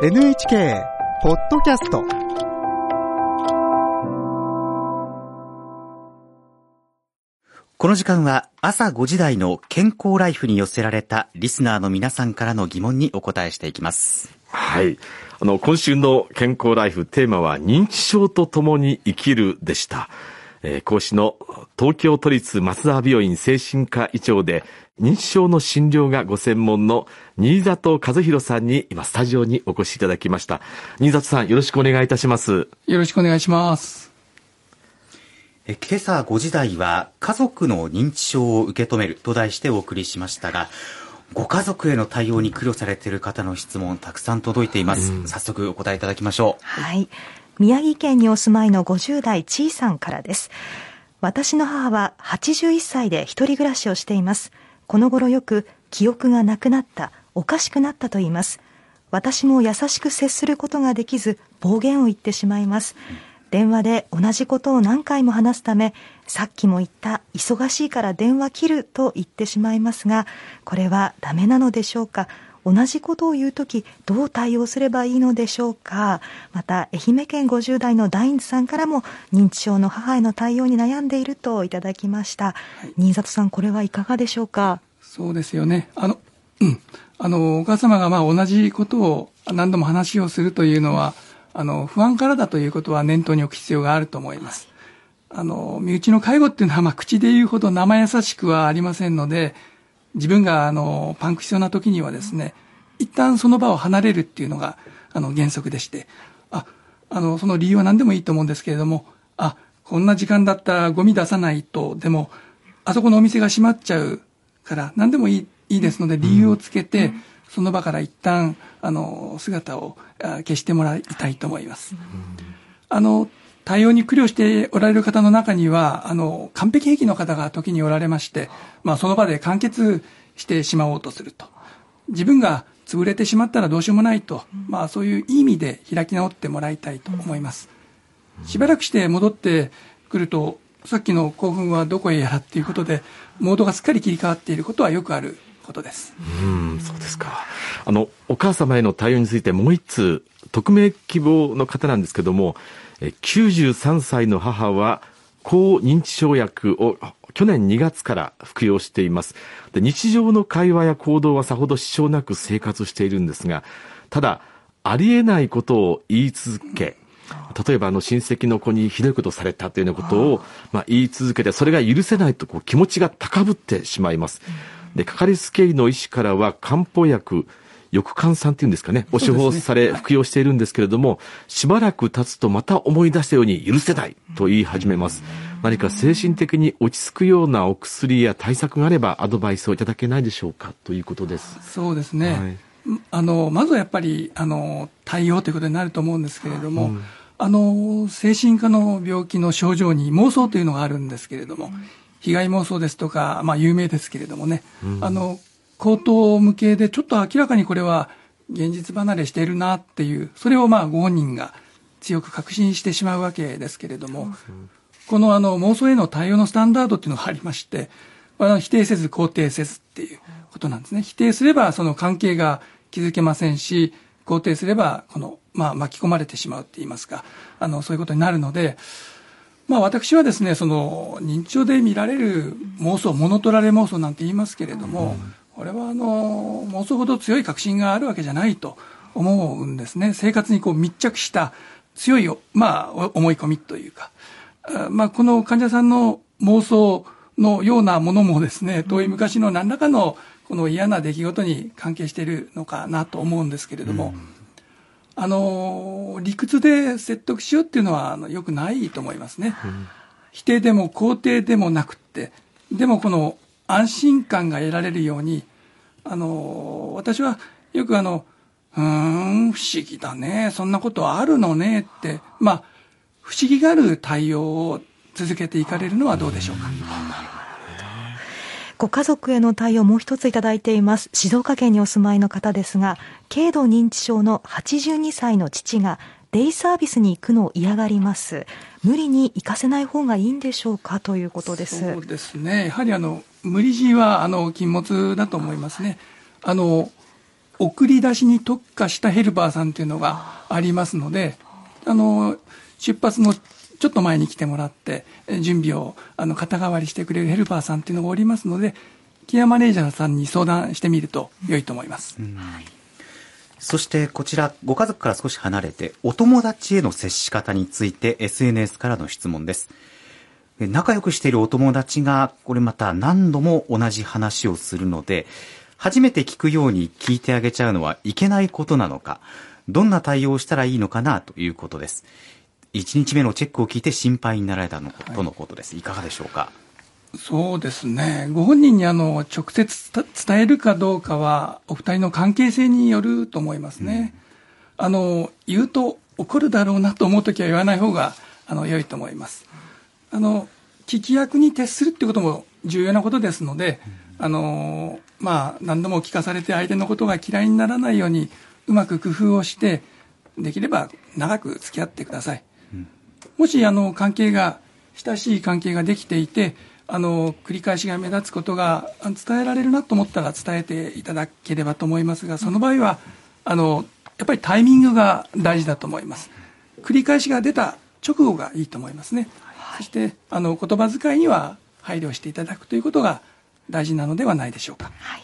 NHK ポッドキャストこの時間は朝5時台の健康ライフに寄せられたリスナーの皆さんからの疑問にお答えしていきます。はい。あの、今週の健康ライフテーマは認知症と共に生きるでした。えー講師の東京都立松沢病院精神科医長で認知症の診療がご専門の新里和弘さんに今スタジオにお越しいただきました。新里さんよろしくお願いいたします。よろしくお願いします。え今朝5時台は家族の認知症を受け止めると題してお送りしましたが、ご家族への対応に苦慮されている方の質問たくさん届いています。早速お答えいただきましょう。はい。宮城県にお住まいの50代ちいさんからです。私の母は81歳で一人暮らしをしています。この頃よく記憶がなくなった、おかしくなったと言います。私も優しく接することができず、暴言を言ってしまいます。電話で同じことを何回も話すため、さっきも言った忙しいから電話切ると言ってしまいますが、これはダメなのでしょうか？同じことを言うとき、どう対応すればいいのでしょうか？また、愛媛県50代のダインズさんからも、認知症の母への対応に悩んでいるといただきました。新里さん、これはいかがでしょうか？そうですよね。あの、うん。あの、お母様がまあ同じことを何度も話をするというのは、あの、不安からだということは念頭に置く必要があると思います。あの、身内の介護っていうのは、まあ、口で言うほど生優しくはありませんので、自分が、あの、パンクしそうな時にはですね、一旦その場を離れるっていうのが、あの、原則でして、あ、あの、その理由は何でもいいと思うんですけれども、あ、こんな時間だったらゴミ出さないと、でも、あそこのお店が閉まっちゃうから、何でもいい、いいですので、理由をつけて、その場から一旦、あの、姿をあ消してもらいたいと思います。あの、対応に苦慮しておられる方の中には、あの、完璧兵器の方が時におられまして、まあ、その場で完結してしまおうとすると。自分が潰れてしまったらどうしようもないと、まあ、そういう意味で開き直ってもらいたいと思います。しばらくして戻ってくると、さっきの興奮はどこへやらっていうことで、モードがすっかり切り替わっていることはよくあることです。うん、そうですか。あの、お母様への対応についてもう一通、匿名希望の方なんですけども、93歳の母は、抗認知症薬を去年2月から服用しています。で日常の会話や行動はさほど支障なく生活しているんですが、ただ、ありえないことを言い続け、例えばあの親戚の子にひどいことをされたというようなことを、まあ、言い続けて、それが許せないとこう気持ちが高ぶってしまいます。で、かかりつけ医の医師からは漢方薬、翼患酸っていうんですかね、を処方され服用しているんですけれども、しばらく経つとまた思い出したように許せないと言い始めます。何か精神的に落ち着くようなお薬や対策があればアドバイスをいただけないでしょうかということです。そうですね。はい。あの、まずはやっぱり、あの、対応ということになると思うんですけれども、あの、精神科の病気の症状に妄想というのがあるんですけれども、被害妄想ですとか、まあ有名ですけれどもね、あの、口頭向けでちょっと明らかにこれは現実離れしているなっていう、それをまあご本人が強く確信してしまうわけですけれども、このあの妄想への対応のスタンダードっていうのがありまして、否定せず肯定せずっていうことなんですね。否定すればその関係が築けませんし、肯定すればこの、まあ、巻き込まれてしまうって言いますか、あの、そういうことになるので、まあ私はですね、その認知症で見られる妄想、物取られ妄想なんて言いますけれども、これはあの、妄想ほど強い確信があるわけじゃないと思うんですね。生活にこう密着した強い、まあ、お思い込みというか、あまあこの患者さんの妄想のようなものもですね、遠い昔の何らかのこの嫌な出来事に関係しているのかなと思うんですけれども、あの、理屈で説得しようっていうのはあのよくないと思いますね。否定でも肯定でもなくって、でもこの安心感が得られるように、あの、私はよくあの、うーん、不思議だね、そんなことあるのねって、まあ、不思議がある対応を続けていかれるのはどうでしょうか。ご家族への対応もう一ついただいています。静岡県にお住まいの方ですが、軽度認知症の82歳の父がデイサービスに行くのを嫌がります。無理に行かせない方がいいんでしょうかということです。そうですね。やはりあの、無理強いはあの、禁物だと思いますね。あの、送り出しに特化したヘルパーさんというのがありますので、あの、出発のちょっと前に来てもらって、準備をあの肩代わりしてくれるヘルパーさんっていうのがおりますので、ケアマネージャーさんに相談してみると良いと思います。そしてこちら、ご家族から少し離れて、お友達への接し方について SNS からの質問です。仲良くしているお友達が、これまた何度も同じ話をするので、初めて聞くように聞いてあげちゃうのはいけないことなのか、どんな対応をしたらいいのかなということです。1日目のチェックを聞いて心配になられたのとのことです。いかがでしょうか？そうですね。ご本人にあの直接伝えるかどうかは、お二人の関係性によると思いますね。うん、あの、言うと怒るだろうなと思うときは言わない方が、あの、良いと思います。あの、聞き役に徹するっていうことも重要なことですので、うん、あの、まあ、何度も聞かされて相手のことが嫌いにならないように、うまく工夫をして、できれば長く付き合ってください。うん、もし、あの、関係が、親しい関係ができていて、あの繰り返しが目立つことが伝えられるなと思ったら伝えていただければと思いますがその場合はあのやっぱりタイミングが大事だと思います。繰り返しが出た直後がいいと思いますね、はい、そしてあの言葉遣いには配慮していただくということが大事なのではないでしょうか、はい、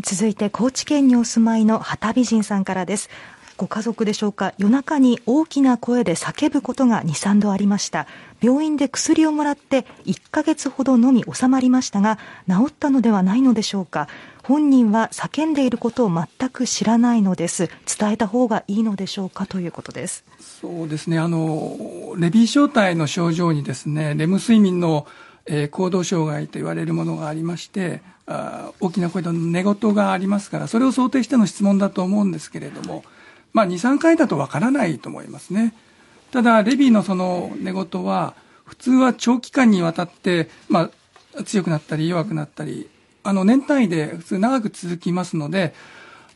続いて高知県にお住まいの旗美人さんからです。ご家族でしょうか？夜中に大きな声で叫ぶことが2、3度ありました。病院で薬をもらって1ヶ月ほどのみ収まりましたが治ったのではないのでしょうか。本人は叫んでいることを全く知らないのです。伝えた方がいいのでしょうかということです。そうですね。あのレビー小体の症状にですねレム睡眠の、えー、行動障害と言われるものがありましてあ大きな声の寝言がありますからそれを想定しての質問だと思うんですけれどもまあ、2、3回だとわからないと思いますね。ただ、レビーのその寝言は、普通は長期間にわたって、まあ、強くなったり弱くなったり、あの、年単位で普通長く続きますので、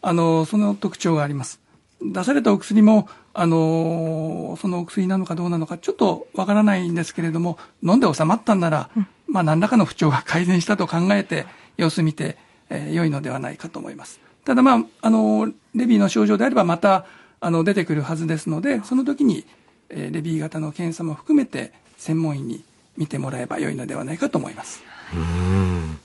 あの、その特徴があります。出されたお薬も、あの、そのお薬なのかどうなのか、ちょっとわからないんですけれども、飲んで収まったんなら、うん、まあ、何らかの不調が改善したと考えて、様子見て、えー、良いのではないかと思います。ただまあ、あの、レビーの症状であればまた、あの、出てくるはずですので、その時に、えー、レビー型の検査も含めて、専門医に見てもらえば良いのではないかと思います。うん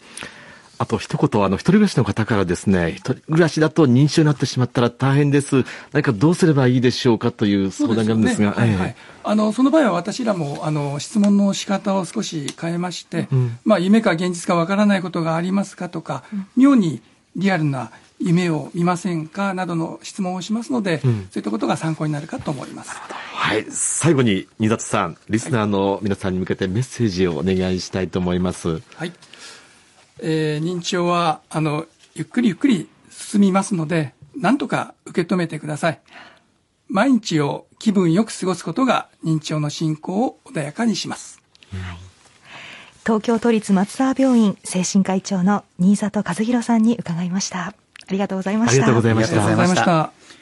あと一言、あの、一人暮らしの方からですね、一人暮らしだと認知症になってしまったら大変です。何かどうすればいいでしょうかという相談があるんですが。そ、ねはいはい、あの、その場合は私らも、あの、質問の仕方を少し変えまして、うん、まあ、夢か現実かわからないことがありますかとか、うん、妙にリアルな夢を見ませんかなどの質問をしますので、うん、そういったことが参考になるかと思います。はい。最後に、新里さん、リスナーの皆さんに向けてメッセージをお願いしたいと思います。はい。えー、認知症は、あの、ゆっくりゆっくり進みますので、なんとか受け止めてください。毎日を気分よく過ごすことが認知症の進行を穏やかにします。はい東京都立松沢病院精神科医長の新里和弘さんに伺いました。ありがとうございました。ありがとうございました。